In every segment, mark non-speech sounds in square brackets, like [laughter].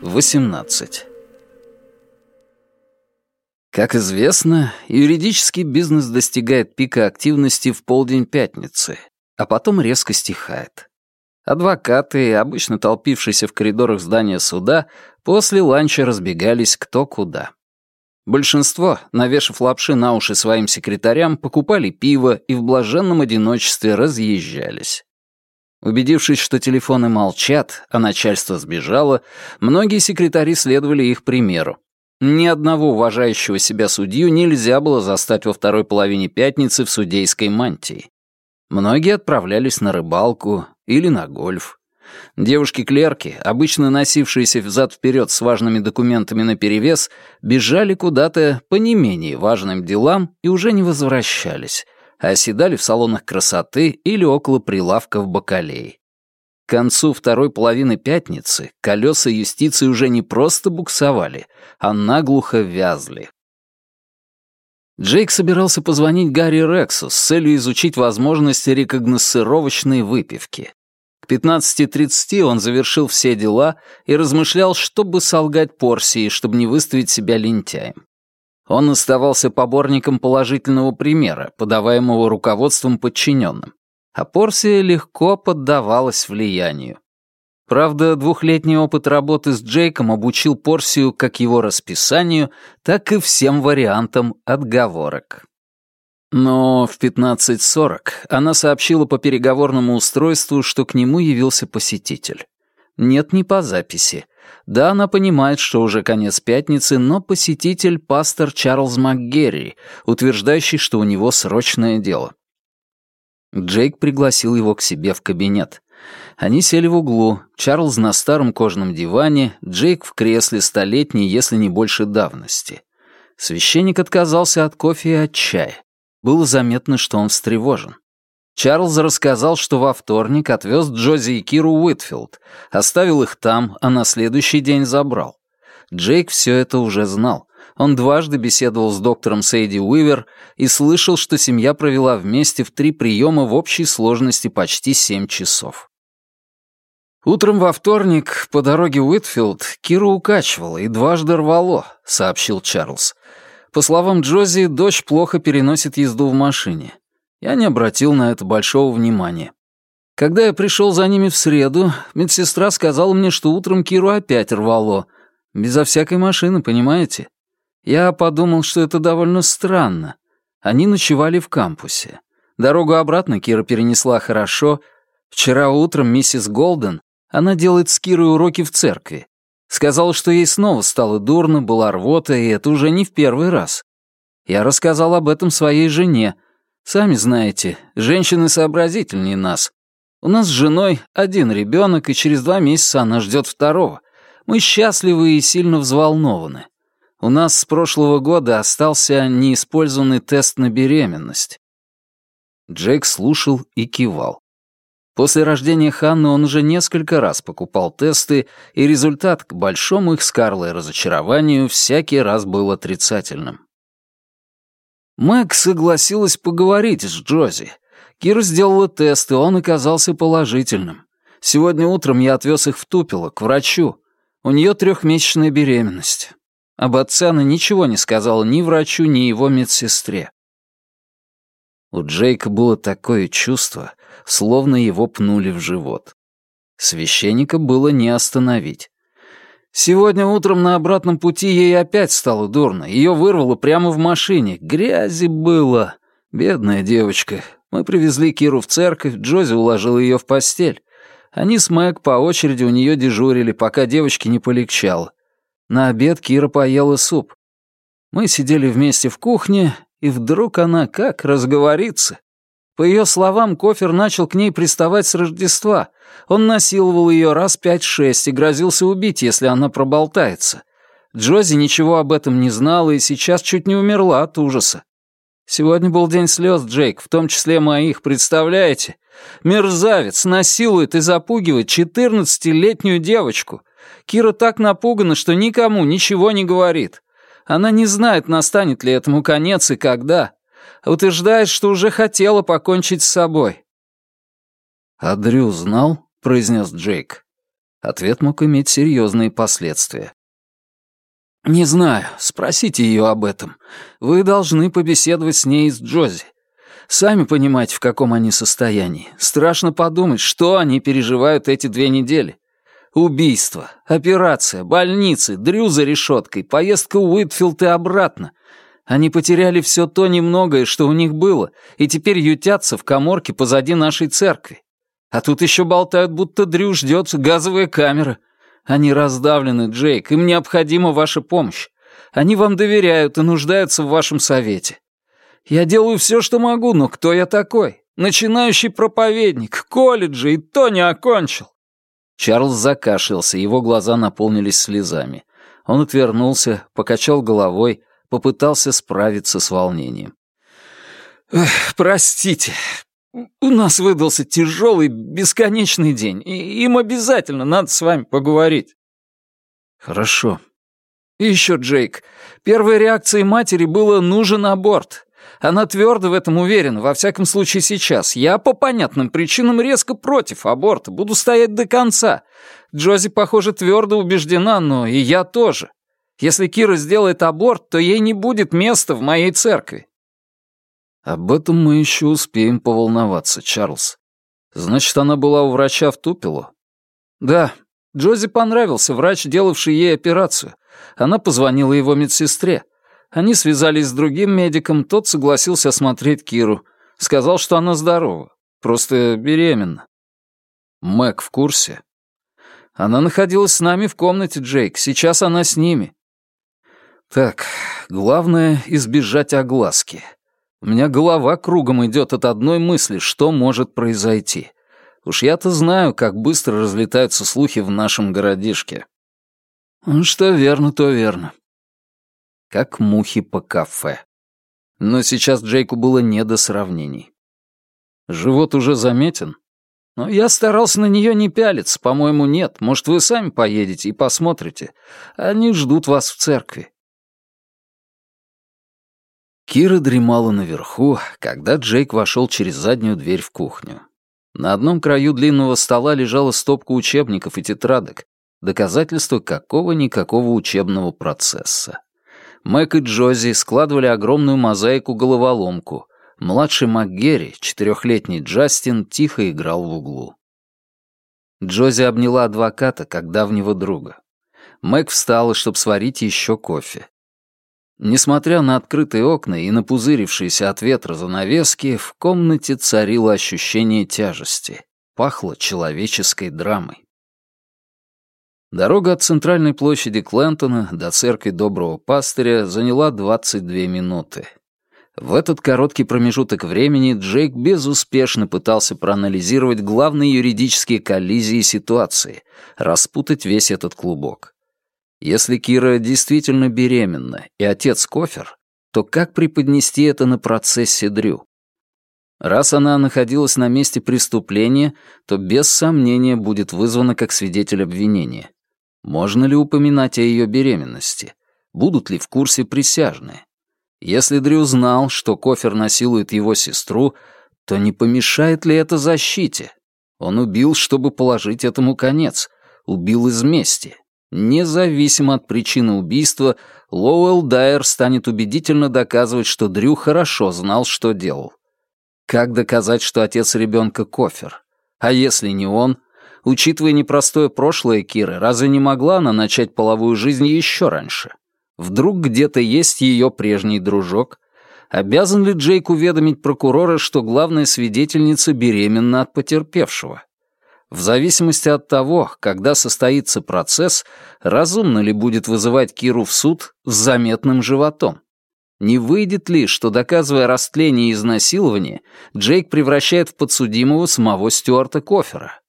Восемнадцать. Как известно, юридический бизнес достигает пика активности в полдень пятницы, а потом резко стихает. Адвокаты, обычно толпившиеся в коридорах здания суда, после ланча разбегались кто куда. Большинство, навешав лапши на уши своим секретарям, покупали пиво и в блаженном одиночестве разъезжались. Убедившись, что телефоны молчат, а начальство сбежало, многие секретари следовали их примеру. Ни одного уважающего себя судью нельзя было застать во второй половине пятницы в судейской мантии. Многие отправлялись на рыбалку или на гольф. Девушки-клерки, обычно носившиеся взад-вперед с важными документами наперевес, бежали куда-то по не менее важным делам и уже не возвращались, а оседали в салонах красоты или около прилавков бакалей. К концу второй половины пятницы колеса юстиции уже не просто буксовали, а наглухо вязли. Джейк собирался позвонить Гарри Рексу с целью изучить возможности рекогносцировочной выпивки. К 15.30 он завершил все дела и размышлял, чтобы солгать Порсии, чтобы не выставить себя лентяем. Он оставался поборником положительного примера, подаваемого руководством подчиненным а Порсия легко поддавалась влиянию. Правда, двухлетний опыт работы с Джейком обучил Порсию как его расписанию, так и всем вариантам отговорок. Но в 15.40 она сообщила по переговорному устройству, что к нему явился посетитель. Нет, не по записи. Да, она понимает, что уже конец пятницы, но посетитель — пастор Чарльз МакГерри, утверждающий, что у него срочное дело. Джейк пригласил его к себе в кабинет. Они сели в углу, Чарльз на старом кожаном диване, Джейк в кресле столетней, если не больше давности. Священник отказался от кофе и от чая. Было заметно, что он встревожен. Чарльз рассказал, что во вторник отвез Джози и Киру Уитфилд, оставил их там, а на следующий день забрал. Джейк все это уже знал. Он дважды беседовал с доктором Сейди Уивер и слышал, что семья провела вместе в три приема в общей сложности почти семь часов. «Утром во вторник по дороге Уитфилд Киру укачивало и дважды рвало», — сообщил Чарльз. «По словам Джози, дочь плохо переносит езду в машине. Я не обратил на это большого внимания. Когда я пришел за ними в среду, медсестра сказала мне, что утром Киру опять рвало. Безо всякой машины, понимаете? Я подумал, что это довольно странно. Они ночевали в кампусе. Дорогу обратно Кира перенесла хорошо. Вчера утром миссис Голден, она делает с Кирой уроки в церкви. Сказала, что ей снова стало дурно, была рвота, и это уже не в первый раз. Я рассказал об этом своей жене. Сами знаете, женщины сообразительнее нас. У нас с женой один ребенок, и через два месяца она ждет второго. Мы счастливы и сильно взволнованы. У нас с прошлого года остался неиспользованный тест на беременность. Джейк слушал и кивал. После рождения Ханны он уже несколько раз покупал тесты, и результат, к большому их с Карлой разочарованию, всякий раз был отрицательным. Мэг согласилась поговорить с Джози. Кира сделала тест, и он оказался положительным. Сегодня утром я отвез их в Тупило, к врачу. У нее трехмесячная беременность. Об отце она ничего не сказала ни врачу, ни его медсестре. У Джейка было такое чувство, словно его пнули в живот. Священника было не остановить. Сегодня утром на обратном пути ей опять стало дурно. Ее вырвало прямо в машине. Грязи было. Бедная девочка. Мы привезли Киру в церковь, Джози уложил ее в постель. Они с Мэг по очереди у нее дежурили, пока девочке не полегчало. На обед Кира поела суп. Мы сидели вместе в кухне, и вдруг она как разговорится. По ее словам, Кофер начал к ней приставать с Рождества. Он насиловал ее раз пять-шесть и грозился убить, если она проболтается. Джози ничего об этом не знала и сейчас чуть не умерла от ужаса. Сегодня был день слез, Джейк, в том числе моих, представляете? Мерзавец насилует и запугивает четырнадцатилетнюю девочку. Кира так напугана, что никому ничего не говорит. Она не знает, настанет ли этому конец и когда. Утверждает, что уже хотела покончить с собой. «А Дрю знал?» — произнес Джейк. Ответ мог иметь серьезные последствия. «Не знаю. Спросите ее об этом. Вы должны побеседовать с ней и с Джози. Сами понимаете, в каком они состоянии. Страшно подумать, что они переживают эти две недели. Убийство, операция, больницы, Дрю за решеткой, поездка в Уитфилд и обратно. Они потеряли все то немногое, что у них было, и теперь ютятся в коморке позади нашей церкви. А тут еще болтают, будто Дрю ждет газовая камера. Они раздавлены, Джейк, им необходима ваша помощь. Они вам доверяют и нуждаются в вашем совете. Я делаю все, что могу, но кто я такой? Начинающий проповедник, колледжа, и то не окончил. Чарльз закашлялся, его глаза наполнились слезами. Он отвернулся, покачал головой, попытался справиться с волнением. «Простите, у нас выдался тяжелый, бесконечный день, и им обязательно надо с вами поговорить». «Хорошо». «И еще, Джейк, первой реакцией матери было «нужен аборт». Она твердо в этом уверена, во всяком случае сейчас. Я по понятным причинам резко против аборта, буду стоять до конца. Джози, похоже, твердо убеждена, но и я тоже. Если Кира сделает аборт, то ей не будет места в моей церкви. Об этом мы еще успеем поволноваться, Чарльз. Значит, она была у врача в Тупило? Да. Джози понравился врач, делавший ей операцию. Она позвонила его медсестре. Они связались с другим медиком, тот согласился осмотреть Киру. Сказал, что она здорова, просто беременна. Мэг в курсе? Она находилась с нами в комнате, Джейк. Сейчас она с ними. Так, главное — избежать огласки. У меня голова кругом идет от одной мысли, что может произойти. Уж я-то знаю, как быстро разлетаются слухи в нашем городишке. Что верно, то верно как мухи по кафе. Но сейчас Джейку было не до сравнений. Живот уже заметен? Но я старался на нее не пялиться, по-моему, нет. Может, вы сами поедете и посмотрите. Они ждут вас в церкви. Кира дремала наверху, когда Джейк вошел через заднюю дверь в кухню. На одном краю длинного стола лежала стопка учебников и тетрадок, доказательство какого-никакого учебного процесса. Мэг и Джози складывали огромную мозаику-головоломку. Младший МакГерри, четырехлетний Джастин, тихо играл в углу. Джози обняла адвоката, как давнего друга. Мэг встала, чтобы сварить еще кофе. Несмотря на открытые окна и напузырившиеся от ветра занавески, в комнате царило ощущение тяжести. Пахло человеческой драмой. Дорога от центральной площади Клентона до церкви Доброго Пастыря заняла 22 минуты. В этот короткий промежуток времени Джейк безуспешно пытался проанализировать главные юридические коллизии ситуации, распутать весь этот клубок. Если Кира действительно беременна и отец Кофер, то как преподнести это на процессе Дрю? Раз она находилась на месте преступления, то без сомнения будет вызвана как свидетель обвинения. Можно ли упоминать о ее беременности? Будут ли в курсе присяжные? Если Дрю знал, что Кофер насилует его сестру, то не помешает ли это защите? Он убил, чтобы положить этому конец. Убил из мести. Независимо от причины убийства, Лоуэлл Дайер станет убедительно доказывать, что Дрю хорошо знал, что делал. Как доказать, что отец ребенка Кофер? А если не он, Учитывая непростое прошлое Киры, разве не могла она начать половую жизнь еще раньше? Вдруг где-то есть ее прежний дружок? Обязан ли Джейк уведомить прокурора, что главная свидетельница беременна от потерпевшего? В зависимости от того, когда состоится процесс, разумно ли будет вызывать Киру в суд с заметным животом? Не выйдет ли, что, доказывая растление и изнасилование, Джейк превращает в подсудимого самого Стюарта Кофера?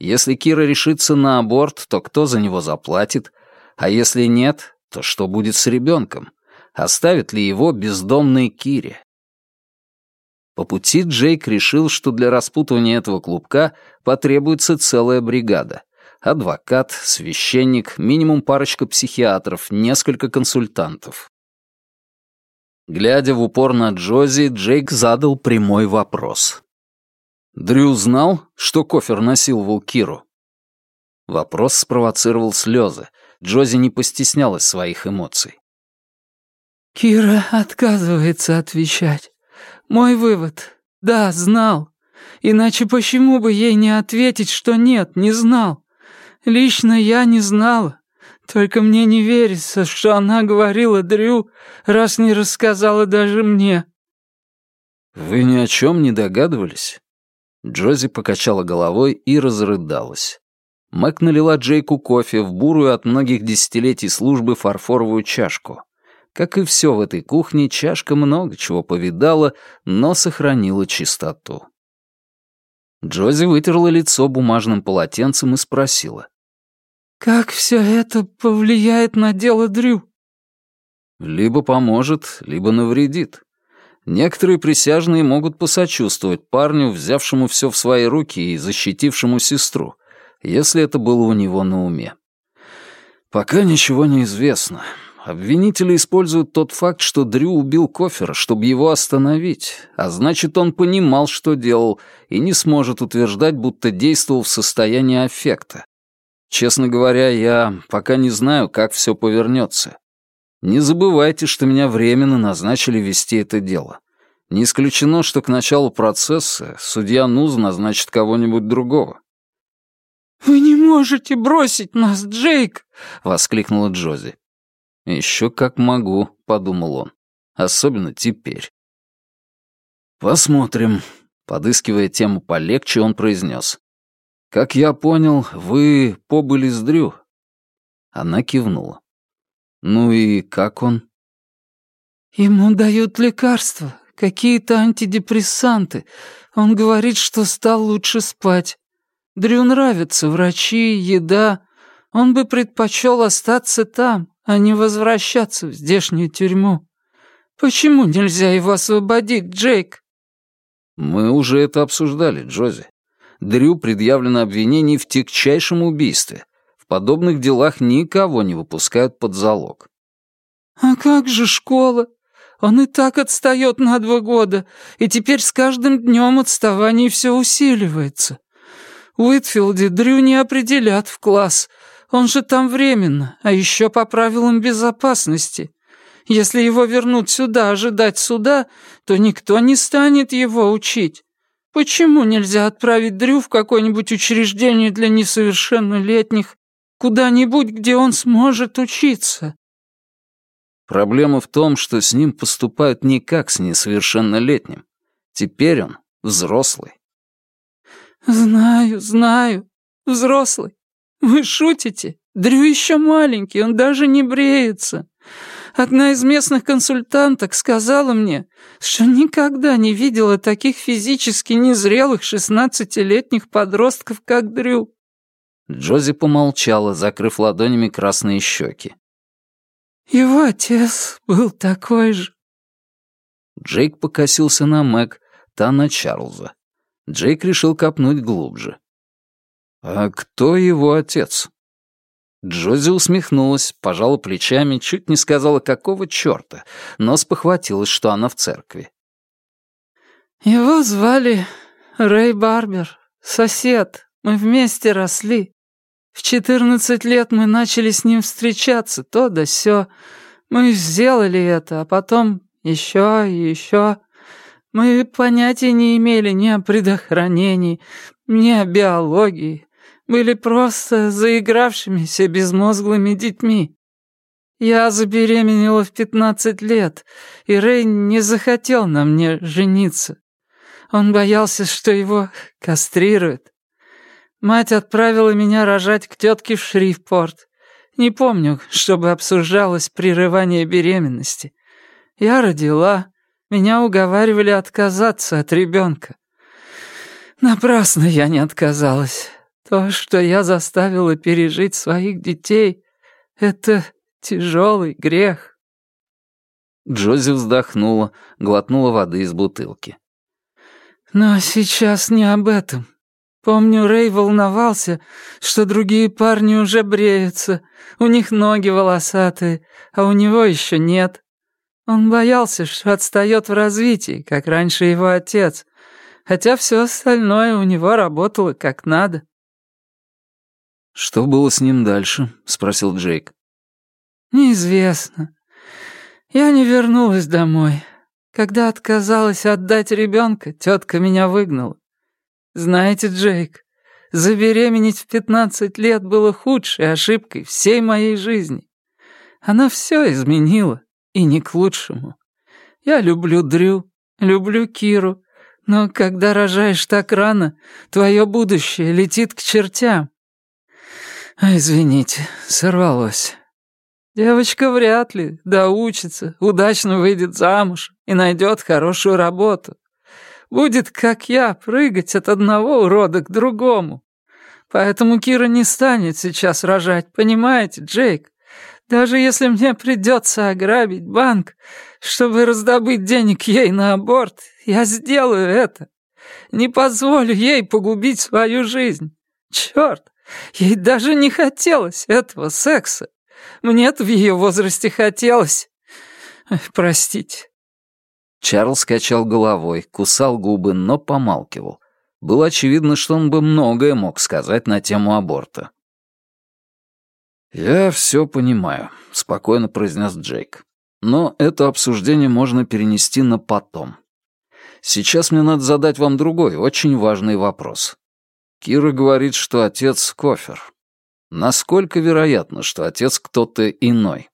Если Кира решится на аборт, то кто за него заплатит? А если нет, то что будет с ребенком? Оставит ли его бездомной Кире? По пути Джейк решил, что для распутывания этого клубка потребуется целая бригада. Адвокат, священник, минимум парочка психиатров, несколько консультантов. Глядя в упор на Джози, Джейк задал прямой вопрос. «Дрю знал, что кофер насиловал Киру?» Вопрос спровоцировал слезы. Джози не постеснялась своих эмоций. «Кира отказывается отвечать. Мой вывод — да, знал. Иначе почему бы ей не ответить, что нет, не знал? Лично я не знала. Только мне не верится, что она говорила Дрю, раз не рассказала даже мне». «Вы ни о чем не догадывались?» Джози покачала головой и разрыдалась. Мэг налила Джейку кофе в бурую от многих десятилетий службы фарфоровую чашку. Как и все в этой кухне, чашка много чего повидала, но сохранила чистоту. Джози вытерла лицо бумажным полотенцем и спросила. «Как все это повлияет на дело Дрю?» «Либо поможет, либо навредит. Некоторые присяжные могут посочувствовать парню, взявшему все в свои руки и защитившему сестру, если это было у него на уме. Пока ничего не известно. Обвинители используют тот факт, что Дрю убил Кофера, чтобы его остановить, а значит, он понимал, что делал, и не сможет утверждать, будто действовал в состоянии аффекта. Честно говоря, я пока не знаю, как все повернется. Не забывайте, что меня временно назначили вести это дело. Не исключено, что к началу процесса судья Нуз назначит кого-нибудь другого. «Вы не можете бросить нас, Джейк!» — воскликнула Джози. «Еще как могу», — подумал он. «Особенно теперь». «Посмотрим», — подыскивая тему полегче, он произнес. «Как я понял, вы побыли с Дрю?» Она кивнула. «Ну и как он?» «Ему дают лекарства, какие-то антидепрессанты. Он говорит, что стал лучше спать. Дрю нравятся врачи, еда. Он бы предпочел остаться там, а не возвращаться в здешнюю тюрьму. Почему нельзя его освободить, Джейк?» «Мы уже это обсуждали, Джози. Дрю предъявлено обвинение в тягчайшем убийстве. В подобных делах никого не выпускают под залог. «А как же школа? Он и так отстает на два года, и теперь с каждым днем отставание все усиливается. Уитфилде Дрю не определят в класс. Он же там временно, а еще по правилам безопасности. Если его вернут сюда ожидать суда, то никто не станет его учить. Почему нельзя отправить Дрю в какое-нибудь учреждение для несовершеннолетних Куда-нибудь, где он сможет учиться». Проблема в том, что с ним поступают не как с несовершеннолетним. Теперь он взрослый. «Знаю, знаю. Взрослый. Вы шутите? Дрю еще маленький, он даже не бреется. Одна из местных консультанток сказала мне, что никогда не видела таких физически незрелых шестнадцатилетних подростков, как Дрю. Джози помолчала, закрыв ладонями красные щеки. «Его отец был такой же». Джейк покосился на Мэг, та на Чарльза. Джейк решил копнуть глубже. «А кто его отец?» Джози усмехнулась, пожала плечами, чуть не сказала, какого черта, но спохватилась, что она в церкви. «Его звали Рэй Барбер, сосед. Мы вместе росли. В четырнадцать лет мы начали с ним встречаться, то да сё. Мы сделали это, а потом еще и еще. Мы понятия не имели ни о предохранении, ни о биологии. Были просто заигравшимися безмозглыми детьми. Я забеременела в пятнадцать лет, и Рэй не захотел на мне жениться. Он боялся, что его кастрируют. Мать отправила меня рожать к тетке в Шрифпорт. Не помню, чтобы обсуждалось прерывание беременности. Я родила, меня уговаривали отказаться от ребенка. Напрасно я не отказалась. То, что я заставила пережить своих детей, это тяжелый грех. Джози вздохнула, глотнула воды из бутылки. Но сейчас не об этом. Помню, Рэй волновался, что другие парни уже бреются, у них ноги волосатые, а у него еще нет. Он боялся, что отстает в развитии, как раньше его отец, хотя все остальное у него работало как надо. «Что было с ним дальше?» — спросил Джейк. «Неизвестно. Я не вернулась домой. Когда отказалась отдать ребенка, тетка меня выгнала. Знаете, Джейк, забеременеть в пятнадцать лет было худшей ошибкой всей моей жизни. Она все изменила, и не к лучшему. Я люблю Дрю, люблю Киру, но когда рожаешь так рано, твое будущее летит к чертям. А, извините, сорвалось. Девочка вряд ли доучится, удачно выйдет замуж и найдет хорошую работу. Будет, как я, прыгать от одного урода к другому. Поэтому Кира не станет сейчас рожать, понимаете, Джейк? Даже если мне придется ограбить банк, чтобы раздобыть денег ей на аборт, я сделаю это. Не позволю ей погубить свою жизнь. Черт, ей даже не хотелось этого секса. Мне-то в ее возрасте хотелось. Простите». Чарльз качал головой, кусал губы, но помалкивал. Было очевидно, что он бы многое мог сказать на тему аборта. «Я все понимаю», — спокойно произнес Джейк. «Но это обсуждение можно перенести на потом. Сейчас мне надо задать вам другой, очень важный вопрос. Кира говорит, что отец — кофер. Насколько вероятно, что отец кто-то иной?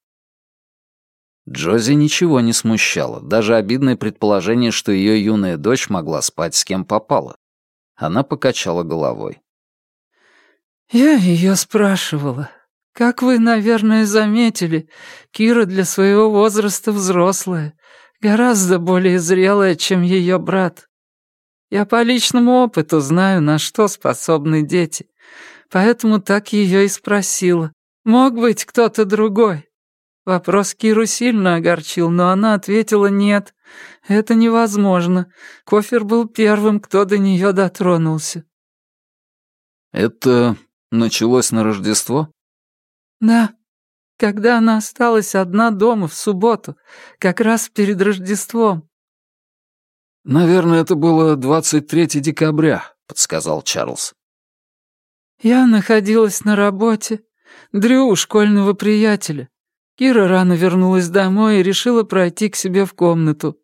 Джози ничего не смущало, даже обидное предположение, что ее юная дочь могла спать с кем попало. Она покачала головой. «Я ее спрашивала. Как вы, наверное, заметили, Кира для своего возраста взрослая, гораздо более зрелая, чем ее брат. Я по личному опыту знаю, на что способны дети поэтому так ее и спросила. Мог быть кто-то другой. Вопрос Киру сильно огорчил, но она ответила «нет». Это невозможно. Кофер был первым, кто до нее дотронулся. «Это началось на Рождество?» «Да. Когда она осталась одна дома в субботу, как раз перед Рождеством». «Наверное, это было 23 декабря», — подсказал Чарльз. «Я находилась на работе. Дрю у школьного приятеля. Кира рано вернулась домой и решила пройти к себе в комнату.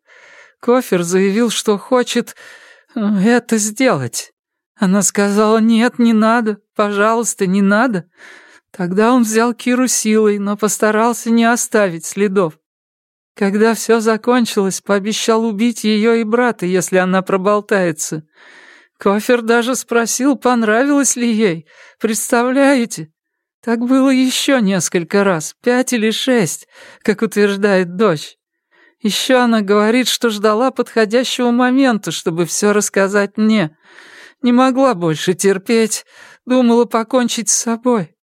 Кофер заявил, что хочет э, это сделать. Она сказала, нет, не надо, пожалуйста, не надо. Тогда он взял Киру силой, но постарался не оставить следов. Когда все закончилось, пообещал убить ее и брата, если она проболтается. Кофер даже спросил, понравилось ли ей. Представляете? Так было еще несколько раз, пять или шесть, как утверждает дочь. Еще она говорит, что ждала подходящего момента, чтобы все рассказать мне. Не могла больше терпеть, думала покончить с собой.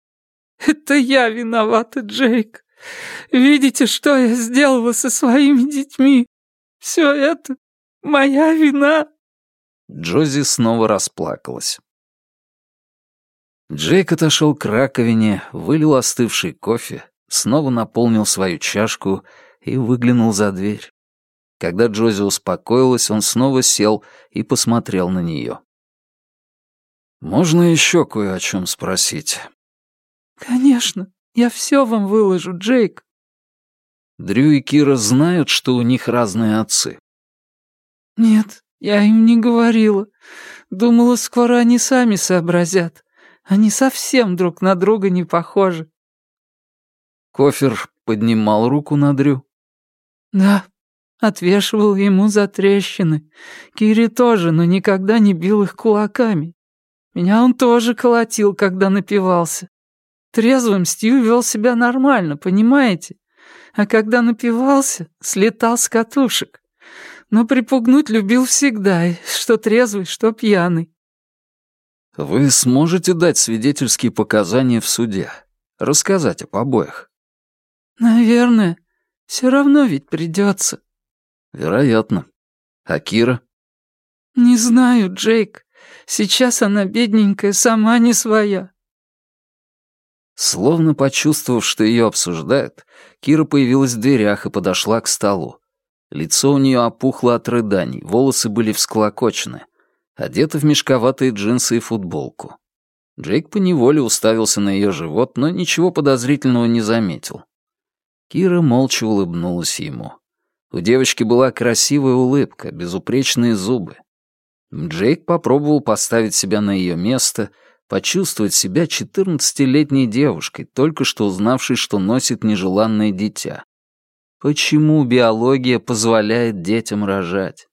Это я виновата, Джейк. Видите, что я сделала со своими детьми? Все это моя вина. Джози снова расплакалась. Джейк отошел к раковине, вылил остывший кофе, снова наполнил свою чашку и выглянул за дверь. Когда Джози успокоилась, он снова сел и посмотрел на нее. «Можно еще кое о чем спросить?» «Конечно, я все вам выложу, Джейк». Дрю и Кира знают, что у них разные отцы. «Нет, я им не говорила. Думала, скоро они сами сообразят. Они совсем друг на друга не похожи. Кофер поднимал руку на Дрю. Да, отвешивал ему за трещины. Кири тоже, но никогда не бил их кулаками. Меня он тоже колотил, когда напивался. Трезвым Стью вел себя нормально, понимаете? А когда напивался, слетал с катушек но припугнуть любил всегда, что трезвый, что пьяный. Вы сможете дать свидетельские показания в суде? Рассказать о побоях? Наверное. Все равно ведь придется. Вероятно. А Кира? Не знаю, Джейк. Сейчас она, бедненькая, сама не своя. Словно почувствовав, что ее обсуждают, Кира появилась в дверях и подошла к столу. Лицо у нее опухло от рыданий, волосы были всклокочены. Одета в мешковатые джинсы и футболку. Джейк поневоле уставился на ее живот, но ничего подозрительного не заметил. Кира молча улыбнулась ему. У девочки была красивая улыбка, безупречные зубы. Джейк попробовал поставить себя на ее место, почувствовать себя четырнадцатилетней девушкой, только что узнавшей, что носит нежеланное дитя. Почему биология позволяет детям рожать?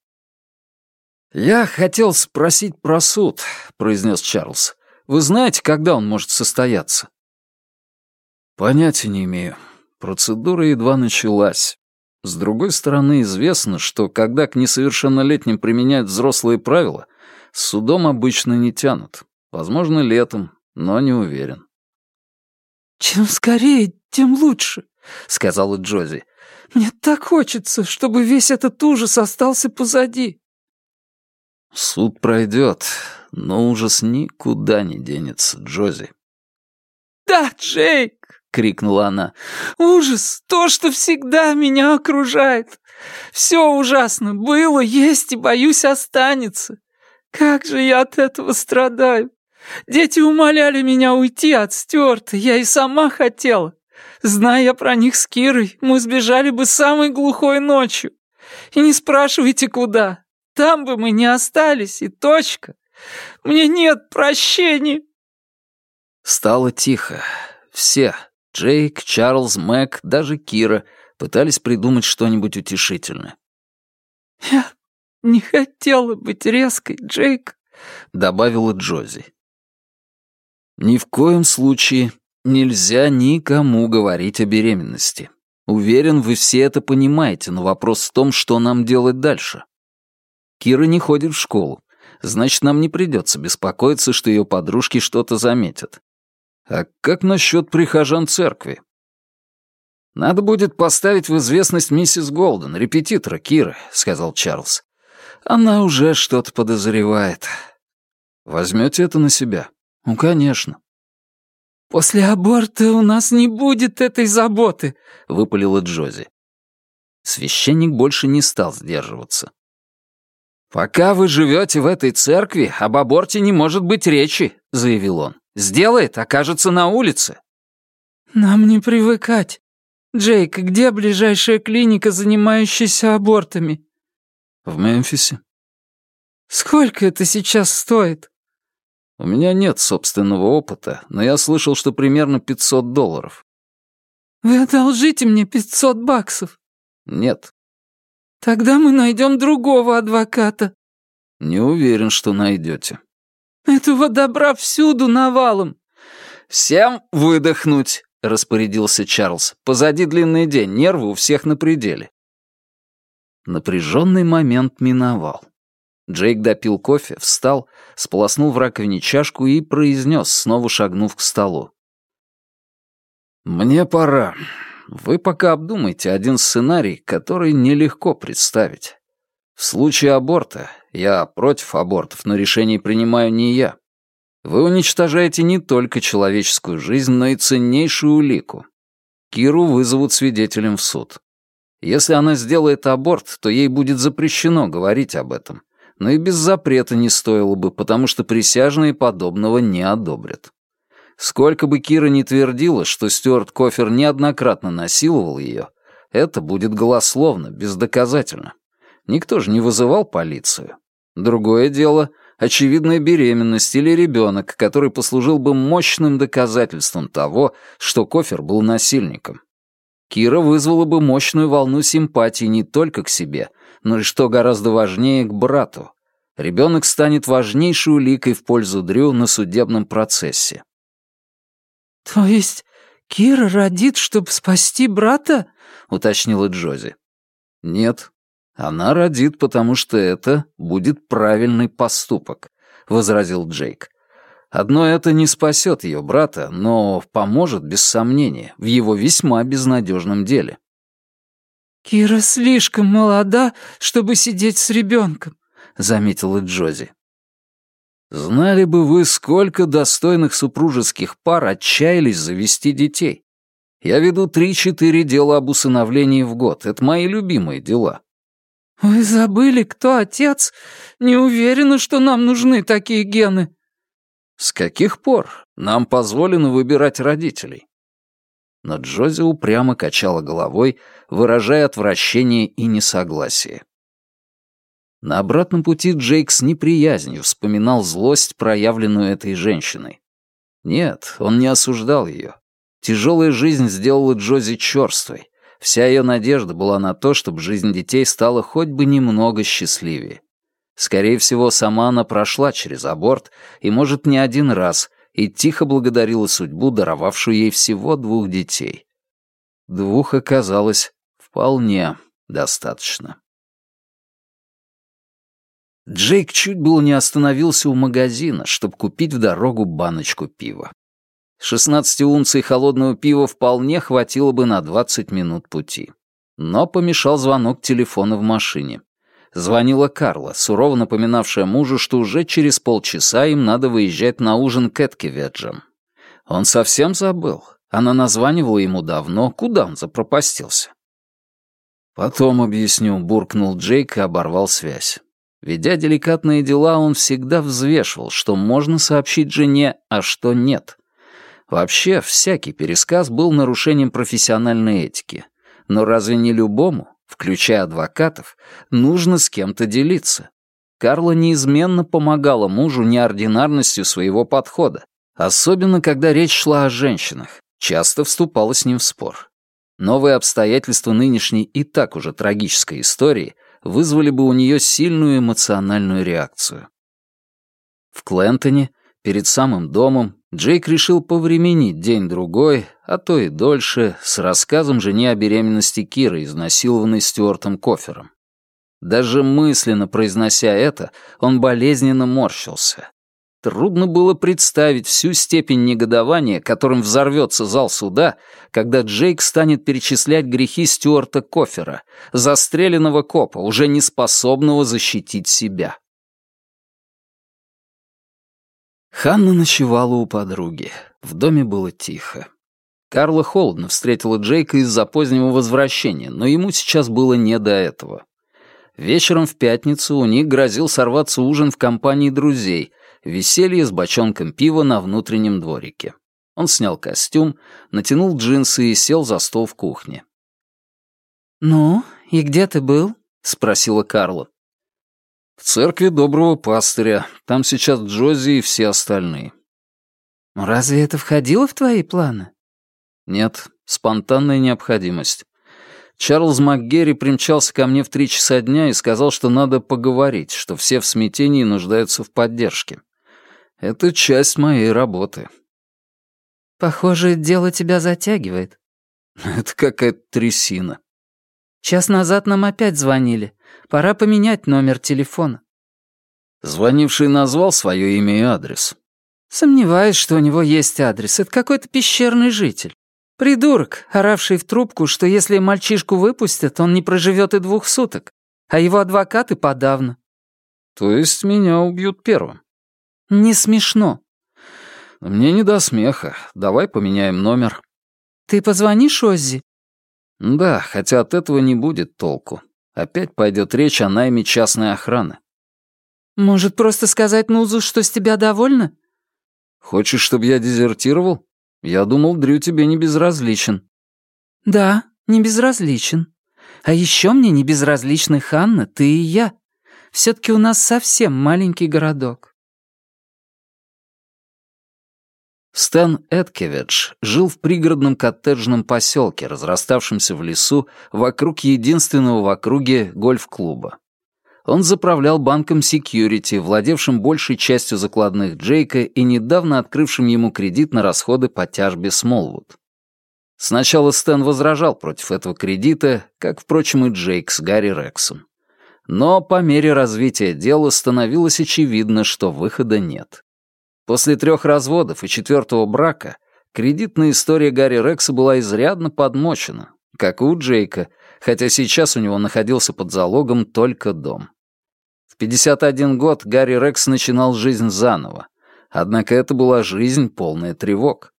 «Я хотел спросить про суд», — произнес Чарльз. «Вы знаете, когда он может состояться?» «Понятия не имею. Процедура едва началась. С другой стороны, известно, что когда к несовершеннолетним применяют взрослые правила, судом обычно не тянут. Возможно, летом, но не уверен». «Чем скорее, тем лучше», — сказала Джози. Мне так хочется, чтобы весь этот ужас остался позади. Суд пройдет, но ужас никуда не денется, Джози. Да, Джейк, крикнула она. Ужас, то, что всегда меня окружает. Все ужасно было, есть и, боюсь, останется. Как же я от этого страдаю. Дети умоляли меня уйти от Стюарта, я и сама хотела. Зная про них с Кирой, мы сбежали бы самой глухой ночью. И не спрашивайте, куда. Там бы мы не остались, и точка. Мне нет прощения. Стало тихо. Все — Джейк, Чарльз, Мэг, даже Кира — пытались придумать что-нибудь утешительное. «Я не хотела быть резкой, Джейк», — добавила Джози. «Ни в коем случае Нельзя никому говорить о беременности. Уверен, вы все это понимаете, но вопрос в том, что нам делать дальше. Кира не ходит в школу. Значит, нам не придется беспокоиться, что ее подружки что-то заметят. А как насчет прихожан церкви? «Надо будет поставить в известность миссис Голден, репетитора Киры», — сказал Чарльз. «Она уже что-то подозревает». «Возьмете это на себя?» «Ну, конечно». «После аборта у нас не будет этой заботы», — выпалила Джози. Священник больше не стал сдерживаться. «Пока вы живете в этой церкви, об аборте не может быть речи», — заявил он. «Сделает, окажется на улице». «Нам не привыкать. Джейк, где ближайшая клиника, занимающаяся абортами?» «В Мемфисе». «Сколько это сейчас стоит?» У меня нет собственного опыта, но я слышал, что примерно 500 долларов. Вы одолжите мне 500 баксов? Нет. Тогда мы найдем другого адвоката. Не уверен, что найдете. Этого добра всюду навалом. Всем выдохнуть, распорядился Чарльз. Позади длинный день, нервы у всех на пределе. Напряженный момент миновал. Джейк допил кофе, встал, сполоснул в раковине чашку и произнес, снова шагнув к столу. «Мне пора. Вы пока обдумайте один сценарий, который нелегко представить. В случае аборта, я против абортов, но решение принимаю не я. Вы уничтожаете не только человеческую жизнь, но и ценнейшую улику. Киру вызовут свидетелем в суд. Если она сделает аборт, то ей будет запрещено говорить об этом но и без запрета не стоило бы, потому что присяжные подобного не одобрят. Сколько бы Кира ни твердила, что Стюарт Кофер неоднократно насиловал ее, это будет голословно, бездоказательно. Никто же не вызывал полицию. Другое дело — очевидная беременность или ребенок, который послужил бы мощным доказательством того, что Кофер был насильником. Кира вызвала бы мощную волну симпатии не только к себе, но и, что гораздо важнее, к брату. Ребенок станет важнейшей уликой в пользу Дрю на судебном процессе. «То есть Кира родит, чтобы спасти брата?» — уточнила Джози. «Нет, она родит, потому что это будет правильный поступок», — возразил Джейк. «Одно это не спасет ее брата, но поможет, без сомнения, в его весьма безнадежном деле». «Кира слишком молода, чтобы сидеть с ребенком», — заметила Джози. Знали бы вы, сколько достойных супружеских пар отчаялись завести детей. Я веду три-четыре дела об усыновлении в год. Это мои любимые дела. «Вы забыли, кто отец? Не уверена, что нам нужны такие гены». «С каких пор нам позволено выбирать родителей?» Но Джози упрямо качала головой, выражая отвращение и несогласие. На обратном пути Джейк с неприязнью вспоминал злость, проявленную этой женщиной. Нет, он не осуждал ее. Тяжелая жизнь сделала Джози черствой. Вся ее надежда была на то, чтобы жизнь детей стала хоть бы немного счастливее. Скорее всего, сама она прошла через аборт, и, может, не один раз, и тихо благодарила судьбу, даровавшую ей всего двух детей. Двух оказалось вполне достаточно. Джейк чуть было не остановился у магазина, чтобы купить в дорогу баночку пива. 16 унций холодного пива вполне хватило бы на 20 минут пути. Но помешал звонок телефона в машине. Звонила Карла, сурово напоминавшая мужу, что уже через полчаса им надо выезжать на ужин к Эткеведжам. Он совсем забыл. Она названивала ему давно, куда он запропастился. «Потом объясню», — буркнул Джейк и оборвал связь. Ведя деликатные дела, он всегда взвешивал, что можно сообщить жене, а что нет. Вообще, всякий пересказ был нарушением профессиональной этики. Но разве не любому, включая адвокатов, нужно с кем-то делиться? Карла неизменно помогала мужу неординарностью своего подхода, особенно когда речь шла о женщинах, часто вступала с ним в спор. Новые обстоятельства нынешней и так уже трагической истории — вызвали бы у нее сильную эмоциональную реакцию. В Клентоне, перед самым домом, Джейк решил повременить день-другой, а то и дольше, с рассказом жене о беременности Киры, изнасилованной Стюартом Кофером. Даже мысленно произнося это, он болезненно морщился. Трудно было представить всю степень негодования, которым взорвется зал суда, когда Джейк станет перечислять грехи Стюарта Кофера, застреленного копа, уже не способного защитить себя. Ханна ночевала у подруги. В доме было тихо. Карла холодно встретила Джейка из-за позднего возвращения, но ему сейчас было не до этого. Вечером в пятницу у них грозил сорваться ужин в компании друзей — веселье с бочонком пива на внутреннем дворике. Он снял костюм, натянул джинсы и сел за стол в кухне. «Ну, и где ты был?» — спросила Карла. «В церкви доброго пастыря. Там сейчас Джози и все остальные». «Разве это входило в твои планы?» «Нет, спонтанная необходимость. Чарльз МакГерри примчался ко мне в три часа дня и сказал, что надо поговорить, что все в смятении нуждаются в поддержке. Это часть моей работы. Похоже, дело тебя затягивает. [laughs] Это какая-то трясина. Час назад нам опять звонили. Пора поменять номер телефона. Звонивший назвал свое имя и адрес. Сомневаюсь, что у него есть адрес. Это какой-то пещерный житель. Придурок, оравший в трубку, что если мальчишку выпустят, он не проживет и двух суток, а его адвокаты подавно. То есть меня убьют первым? Не смешно. Мне не до смеха. Давай поменяем номер. Ты позвонишь Оззи? Да, хотя от этого не будет толку. Опять пойдет речь о найме частной охраны. Может, просто сказать Нузу, что с тебя довольна? Хочешь, чтобы я дезертировал? Я думал, Дрю тебе не безразличен. Да, не безразличен. А еще мне не безразличны Ханна, ты и я. Все-таки у нас совсем маленький городок. Стэн Эткевидж жил в пригородном коттеджном поселке, разраставшемся в лесу, вокруг единственного в округе гольф-клуба. Он заправлял банком Security, владевшим большей частью закладных Джейка и недавно открывшим ему кредит на расходы по тяжбе Смолвуд. Сначала Стэн возражал против этого кредита, как, впрочем, и Джейк с Гарри Рексом. Но по мере развития дела становилось очевидно, что выхода нет. После трех разводов и четвертого брака кредитная история Гарри Рекса была изрядно подмочена, как и у Джейка, хотя сейчас у него находился под залогом только дом. В 51 год Гарри Рекс начинал жизнь заново. Однако это была жизнь, полная тревог.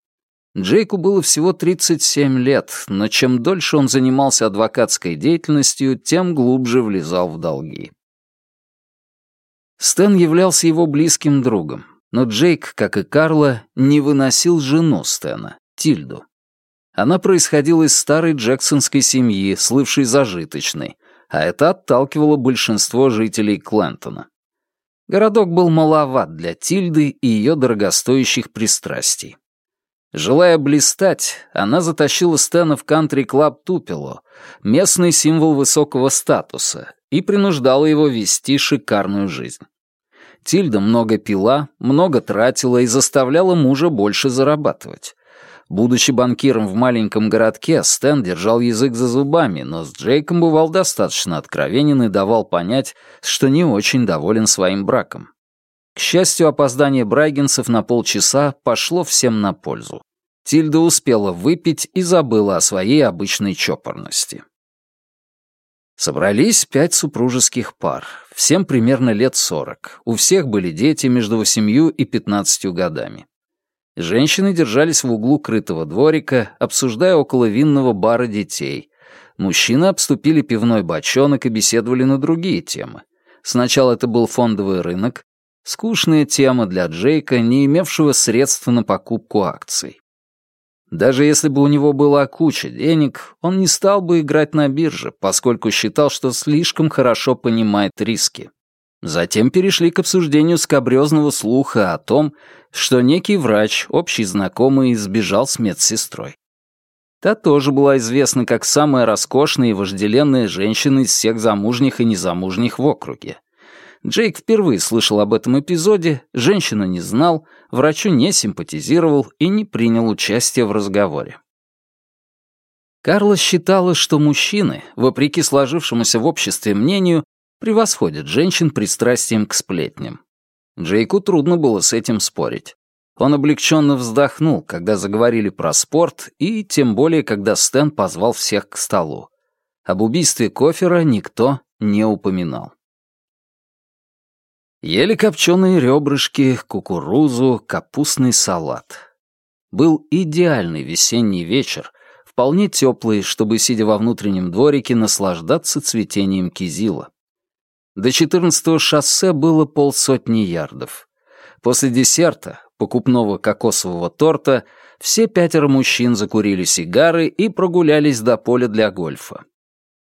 Джейку было всего 37 лет, но чем дольше он занимался адвокатской деятельностью, тем глубже влезал в долги. Стэн являлся его близким другом, но Джейк, как и Карла, не выносил жену Стэна, Тильду. Она происходила из старой джексонской семьи, слывшей зажиточной, а это отталкивало большинство жителей Клентона. Городок был маловат для Тильды и ее дорогостоящих пристрастий. Желая блистать, она затащила Стэна в кантри-клаб Тупело, местный символ высокого статуса, и принуждала его вести шикарную жизнь. Тильда много пила, много тратила и заставляла мужа больше зарабатывать. Будучи банкиром в маленьком городке, Стэн держал язык за зубами, но с Джейком бывал достаточно откровенен и давал понять, что не очень доволен своим браком. К счастью, опоздание Брайгенсов на полчаса пошло всем на пользу. Тильда успела выпить и забыла о своей обычной чопорности. Собрались пять супружеских пар, всем примерно лет сорок. У всех были дети между восемью и пятнадцатью годами. Женщины держались в углу крытого дворика, обсуждая около винного бара детей. Мужчины обступили пивной бочонок и беседовали на другие темы. Сначала это был фондовый рынок, Скучная тема для Джейка, не имевшего средств на покупку акций. Даже если бы у него была куча денег, он не стал бы играть на бирже, поскольку считал, что слишком хорошо понимает риски. Затем перешли к обсуждению скобрезного слуха о том, что некий врач, общий знакомый, сбежал с медсестрой. Та тоже была известна как самая роскошная и вожделенная женщина из всех замужних и незамужних в округе. Джейк впервые слышал об этом эпизоде, женщину не знал, врачу не симпатизировал и не принял участия в разговоре. Карла считала, что мужчины, вопреки сложившемуся в обществе мнению, превосходят женщин пристрастием к сплетням. Джейку трудно было с этим спорить. Он облегченно вздохнул, когда заговорили про спорт, и тем более, когда Стэн позвал всех к столу. Об убийстве Кофера никто не упоминал. Ели копченые ребрышки, кукурузу, капустный салат. Был идеальный весенний вечер, вполне теплый, чтобы, сидя во внутреннем дворике, наслаждаться цветением кизила. До 14-го шоссе было полсотни ярдов. После десерта, покупного кокосового торта, все пятеро мужчин закурили сигары и прогулялись до поля для гольфа.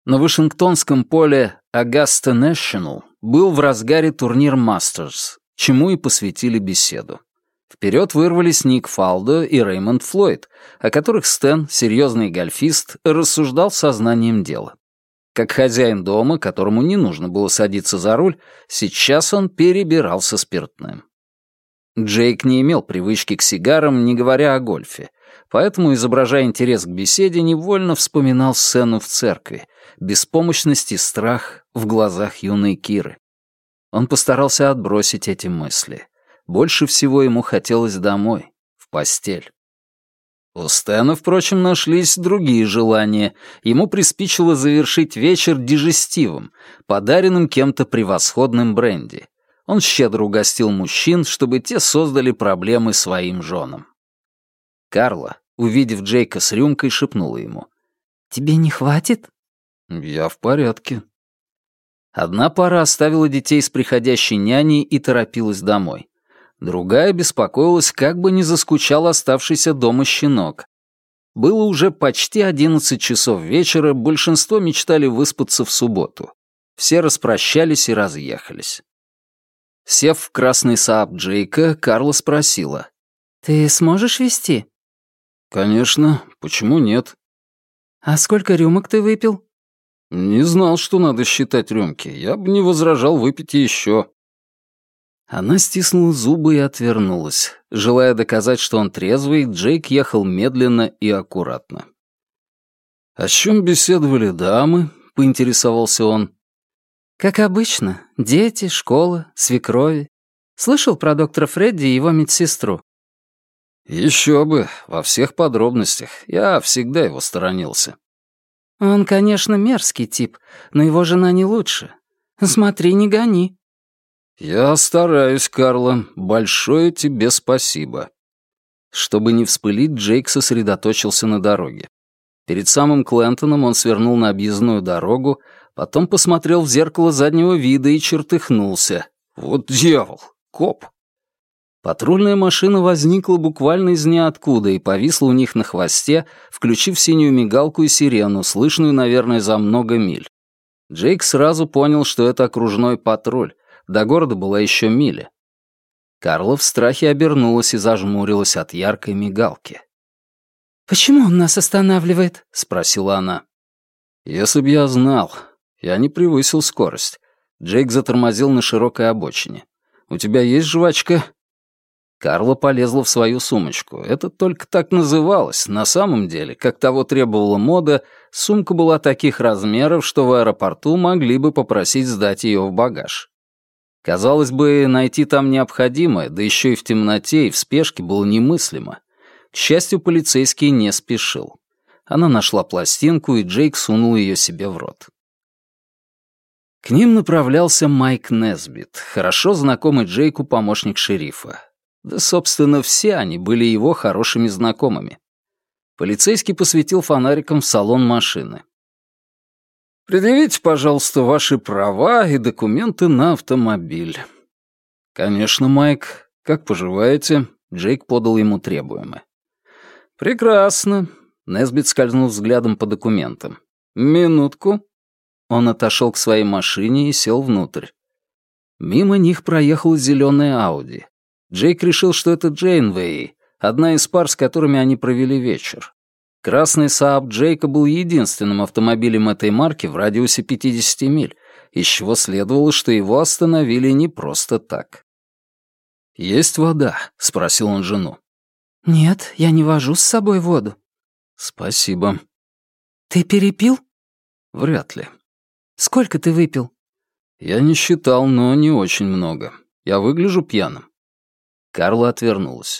На Вашингтонском поле Augusta National был в разгаре турнир Мастерс, чему и посвятили беседу. Вперед вырвались Ник Фалдо и Реймонд Флойд, о которых Стэн, серьезный гольфист, рассуждал сознанием дела. Как хозяин дома, которому не нужно было садиться за руль, сейчас он перебирался спиртным. Джейк не имел привычки к сигарам, не говоря о гольфе, поэтому, изображая интерес к беседе, невольно вспоминал сцену в церкви, беспомощность и страх в глазах юной Киры. Он постарался отбросить эти мысли. Больше всего ему хотелось домой, в постель. У Стэна, впрочем, нашлись другие желания. Ему приспичило завершить вечер дижестивом, подаренным кем-то превосходным бренди. Он щедро угостил мужчин, чтобы те создали проблемы своим женам. Карла, увидев Джейка с рюмкой, шепнула ему. «Тебе не хватит?» «Я в порядке». Одна пара оставила детей с приходящей няней и торопилась домой. Другая беспокоилась, как бы не заскучал оставшийся дома щенок. Было уже почти одиннадцать часов вечера, большинство мечтали выспаться в субботу. Все распрощались и разъехались. Сев в красный Сааб Джейка, Карла спросила. «Ты сможешь вести?» «Конечно. Почему нет?» «А сколько рюмок ты выпил?» «Не знал, что надо считать рюмки. Я бы не возражал выпить еще». Она стиснула зубы и отвернулась. Желая доказать, что он трезвый, Джейк ехал медленно и аккуратно. «О чем беседовали дамы?» — поинтересовался он. «Как обычно. Дети, школа, свекрови. Слышал про доктора Фредди и его медсестру?» «Еще бы, во всех подробностях. Я всегда его сторонился». Он, конечно, мерзкий тип, но его жена не лучше. Смотри, не гони. «Я стараюсь, Карла. Большое тебе спасибо». Чтобы не вспылить, Джейк сосредоточился на дороге. Перед самым Клентоном он свернул на объездную дорогу, потом посмотрел в зеркало заднего вида и чертыхнулся. «Вот дьявол! Коп!» Патрульная машина возникла буквально из ниоткуда и повисла у них на хвосте, включив синюю мигалку и сирену, слышную, наверное, за много миль. Джейк сразу понял, что это окружной патруль. До города была еще миля. Карла в страхе обернулась и зажмурилась от яркой мигалки. «Почему он нас останавливает?» — спросила она. «Если б я знал. Я не превысил скорость». Джейк затормозил на широкой обочине. «У тебя есть жвачка?» Карла полезла в свою сумочку. Это только так называлось. На самом деле, как того требовала мода, сумка была таких размеров, что в аэропорту могли бы попросить сдать ее в багаж. Казалось бы, найти там необходимое, да еще и в темноте и в спешке было немыслимо. К счастью, полицейский не спешил. Она нашла пластинку, и Джейк сунул ее себе в рот. К ним направлялся Майк Несбит, хорошо знакомый Джейку помощник шерифа. Да, собственно, все они были его хорошими знакомыми. Полицейский посветил фонариком в салон машины. «Предъявите, пожалуйста, ваши права и документы на автомобиль». «Конечно, Майк. Как поживаете?» Джейк подал ему требуемое. «Прекрасно», — Несбит скользнул взглядом по документам. «Минутку». Он отошел к своей машине и сел внутрь. Мимо них проехала зеленая Ауди. Джейк решил, что это Джейнвей, одна из пар, с которыми они провели вечер. Красный Saab Джейка был единственным автомобилем этой марки в радиусе 50 миль, из чего следовало, что его остановили не просто так. «Есть вода?» — спросил он жену. «Нет, я не вожу с собой воду». «Спасибо». «Ты перепил?» «Вряд ли». «Сколько ты выпил?» «Я не считал, но не очень много. Я выгляжу пьяным». Карла отвернулась.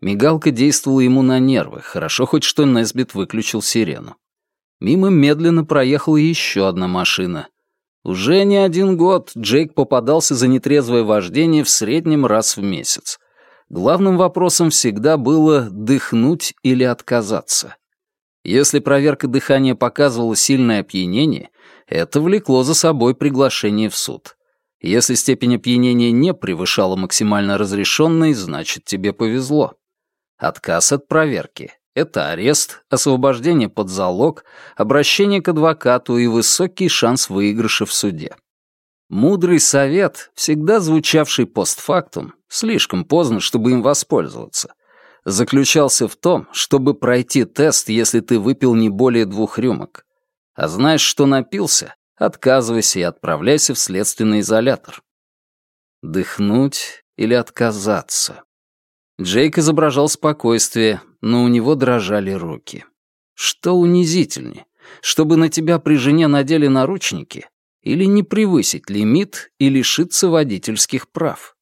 Мигалка действовала ему на нервы, хорошо хоть что Несбит выключил сирену. Мимо медленно проехала еще одна машина. Уже не один год Джейк попадался за нетрезвое вождение в среднем раз в месяц. Главным вопросом всегда было дыхнуть или отказаться. Если проверка дыхания показывала сильное опьянение, это влекло за собой приглашение в суд. Если степень опьянения не превышала максимально разрешенной, значит, тебе повезло. Отказ от проверки — это арест, освобождение под залог, обращение к адвокату и высокий шанс выигрыша в суде. Мудрый совет, всегда звучавший постфактум, слишком поздно, чтобы им воспользоваться, заключался в том, чтобы пройти тест, если ты выпил не более двух рюмок. А знаешь, что напился, отказывайся и отправляйся в следственный изолятор. Дыхнуть или отказаться? Джейк изображал спокойствие, но у него дрожали руки. Что унизительнее, чтобы на тебя при жене надели наручники или не превысить лимит и лишиться водительских прав?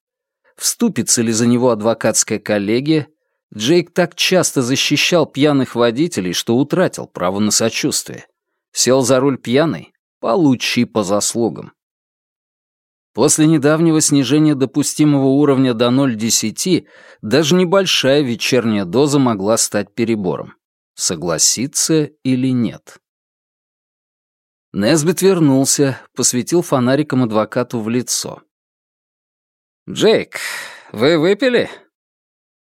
Вступится ли за него адвокатская коллегия? Джейк так часто защищал пьяных водителей, что утратил право на сочувствие. Сел за руль пьяный? Получи по заслугам. После недавнего снижения допустимого уровня до 0,10 даже небольшая вечерняя доза могла стать перебором. Согласиться или нет? Несбит вернулся, посветил фонариком адвокату в лицо. «Джейк, вы выпили?»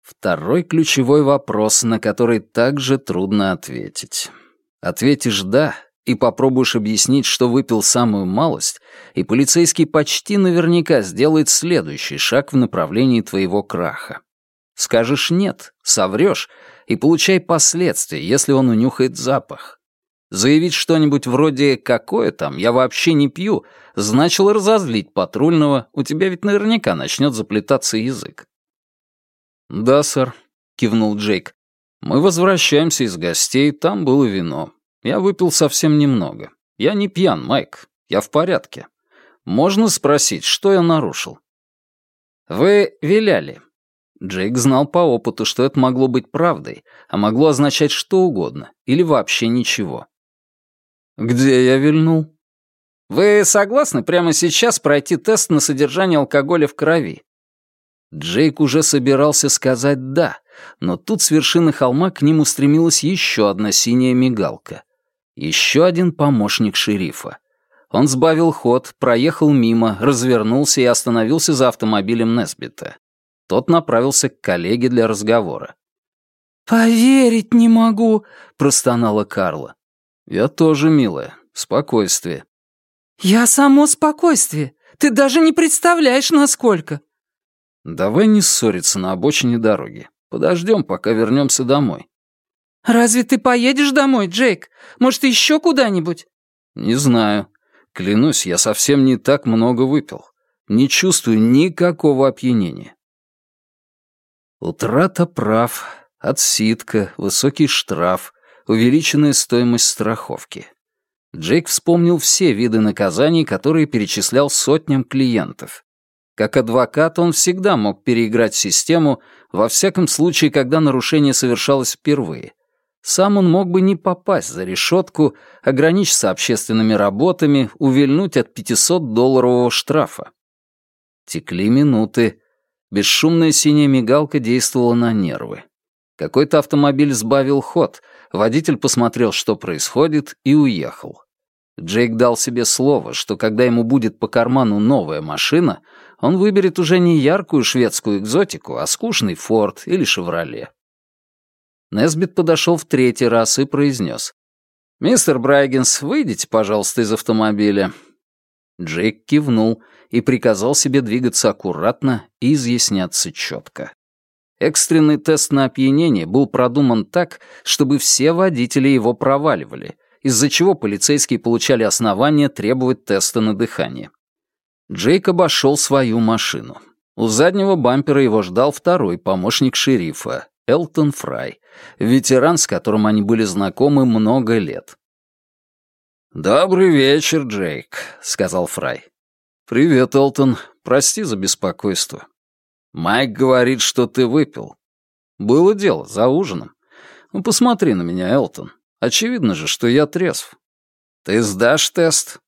Второй ключевой вопрос, на который также трудно ответить. Ответишь «да», и попробуешь объяснить, что выпил самую малость, и полицейский почти наверняка сделает следующий шаг в направлении твоего краха. Скажешь «нет», соврешь, и получай последствия, если он унюхает запах. Заявить что-нибудь вроде «какое там, я вообще не пью» значило разозлить патрульного, у тебя ведь наверняка начнет заплетаться язык. «Да, сэр», — кивнул Джейк. «Мы возвращаемся из гостей, там было вино. Я выпил совсем немного. Я не пьян, Майк. Я в порядке. Можно спросить, что я нарушил?» «Вы виляли». Джейк знал по опыту, что это могло быть правдой, а могло означать что угодно, или вообще ничего. «Где я вильнул?» Вы согласны прямо сейчас пройти тест на содержание алкоголя в крови?» Джейк уже собирался сказать «да», но тут с вершины холма к ним устремилась еще одна синяя мигалка. Еще один помощник шерифа. Он сбавил ход, проехал мимо, развернулся и остановился за автомобилем Несбита. Тот направился к коллеге для разговора. «Поверить не могу», — простонала Карла. «Я тоже, милая. Спокойствие». «Я само спокойствие. Ты даже не представляешь, насколько». «Давай не ссориться на обочине дороги. Подождем, пока вернемся домой». «Разве ты поедешь домой, Джейк? Может, еще куда-нибудь?» «Не знаю. Клянусь, я совсем не так много выпил. Не чувствую никакого опьянения». Утрата прав, отсидка, высокий штраф, увеличенная стоимость страховки. Джейк вспомнил все виды наказаний, которые перечислял сотням клиентов. Как адвокат он всегда мог переиграть систему, во всяком случае, когда нарушение совершалось впервые. Сам он мог бы не попасть за решетку, ограничиться общественными работами, увильнуть от 500-долларового штрафа. Текли минуты. Бесшумная синяя мигалка действовала на нервы. Какой-то автомобиль сбавил ход, водитель посмотрел, что происходит, и уехал. Джейк дал себе слово, что когда ему будет по карману новая машина, он выберет уже не яркую шведскую экзотику, а скучный Форд или Шевроле. Несбит подошел в третий раз и произнес. «Мистер Брайгенс, выйдите, пожалуйста, из автомобиля». Джейк кивнул и приказал себе двигаться аккуратно и изъясняться четко. Экстренный тест на опьянение был продуман так, чтобы все водители его проваливали, из-за чего полицейские получали основания требовать теста на дыхание. Джейк обошел свою машину. У заднего бампера его ждал второй помощник шерифа, Элтон Фрай, ветеран, с которым они были знакомы много лет. «Добрый вечер, Джейк», — сказал Фрай. «Привет, Элтон. Прости за беспокойство. Майк говорит, что ты выпил. Было дело, за ужином. Ну, посмотри на меня, Элтон. Очевидно же, что я трезв. Ты сдашь тест?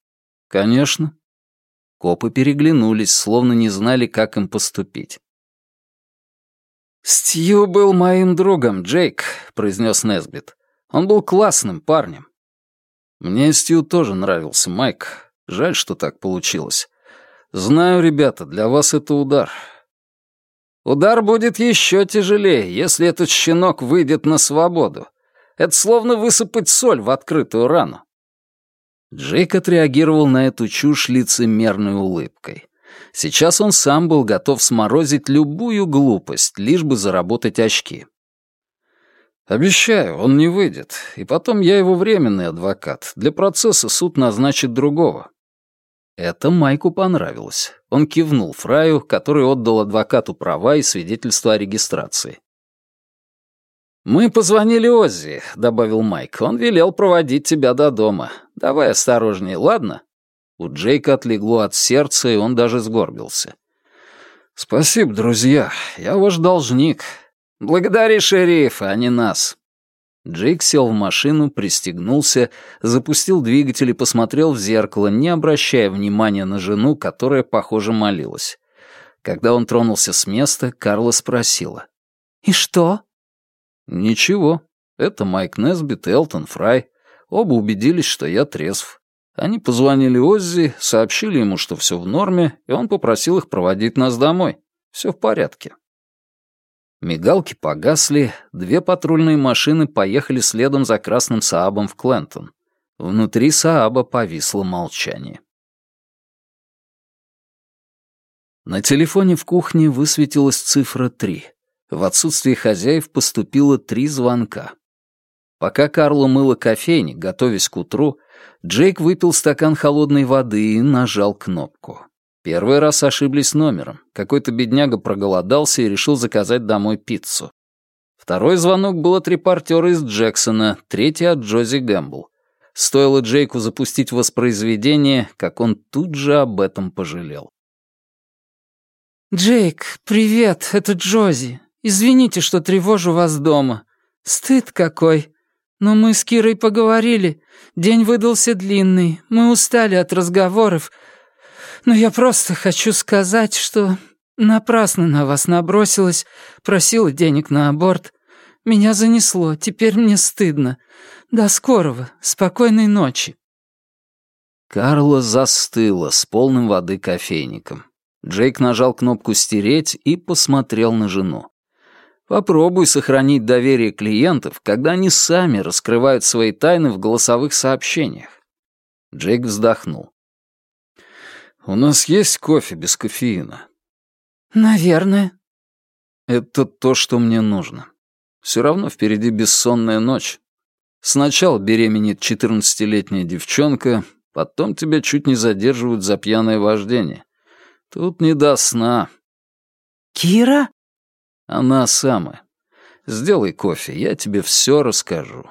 Конечно. Копы переглянулись, словно не знали, как им поступить. «Стью был моим другом, Джейк», — произнес Несбит. «Он был классным парнем». «Мне Стью тоже нравился, Майк. Жаль, что так получилось. Знаю, ребята, для вас это удар. Удар будет еще тяжелее, если этот щенок выйдет на свободу. Это словно высыпать соль в открытую рану. Джейк отреагировал на эту чушь лицемерной улыбкой. Сейчас он сам был готов сморозить любую глупость, лишь бы заработать очки. «Обещаю, он не выйдет. И потом я его временный адвокат. Для процесса суд назначит другого. Это Майку понравилось. Он кивнул Фраю, который отдал адвокату права и свидетельство о регистрации. «Мы позвонили Оззи», — добавил Майк. «Он велел проводить тебя до дома. Давай осторожнее, ладно?» У Джейка отлегло от сердца, и он даже сгорбился. «Спасибо, друзья. Я ваш должник. Благодари шерифа, а не нас», Джейк сел в машину, пристегнулся, запустил двигатель и посмотрел в зеркало, не обращая внимания на жену, которая, похоже, молилась. Когда он тронулся с места, Карла спросила. «И что?» «Ничего. Это Майк Несбит и Элтон Фрай. Оба убедились, что я трезв. Они позвонили Оззи, сообщили ему, что все в норме, и он попросил их проводить нас домой. Все в порядке». Мигалки погасли, две патрульные машины поехали следом за красным Саабом в Клентон. Внутри Сааба повисло молчание. На телефоне в кухне высветилась цифра 3. В отсутствие хозяев поступило три звонка. Пока Карло мыла кофейник, готовясь к утру, Джейк выпил стакан холодной воды и нажал кнопку. Первый раз ошиблись номером. Какой-то бедняга проголодался и решил заказать домой пиццу. Второй звонок был от репортера из Джексона, третий от Джози Гэмбл. Стоило Джейку запустить воспроизведение, как он тут же об этом пожалел. «Джейк, привет, это Джози. Извините, что тревожу вас дома. Стыд какой. Но мы с Кирой поговорили. День выдался длинный. Мы устали от разговоров. Но я просто хочу сказать, что напрасно на вас набросилась, просила денег на аборт. Меня занесло, теперь мне стыдно. До скорого, спокойной ночи». Карла застыла с полным воды кофейником. Джейк нажал кнопку «Стереть» и посмотрел на жену. Попробуй сохранить доверие клиентов, когда они сами раскрывают свои тайны в голосовых сообщениях. Джейк вздохнул. «У нас есть кофе без кофеина?» «Наверное». «Это то, что мне нужно. Все равно впереди бессонная ночь. Сначала беременеет четырнадцатилетняя девчонка, потом тебя чуть не задерживают за пьяное вождение. Тут не до сна». «Кира?» Она самая. Сделай кофе, я тебе все расскажу.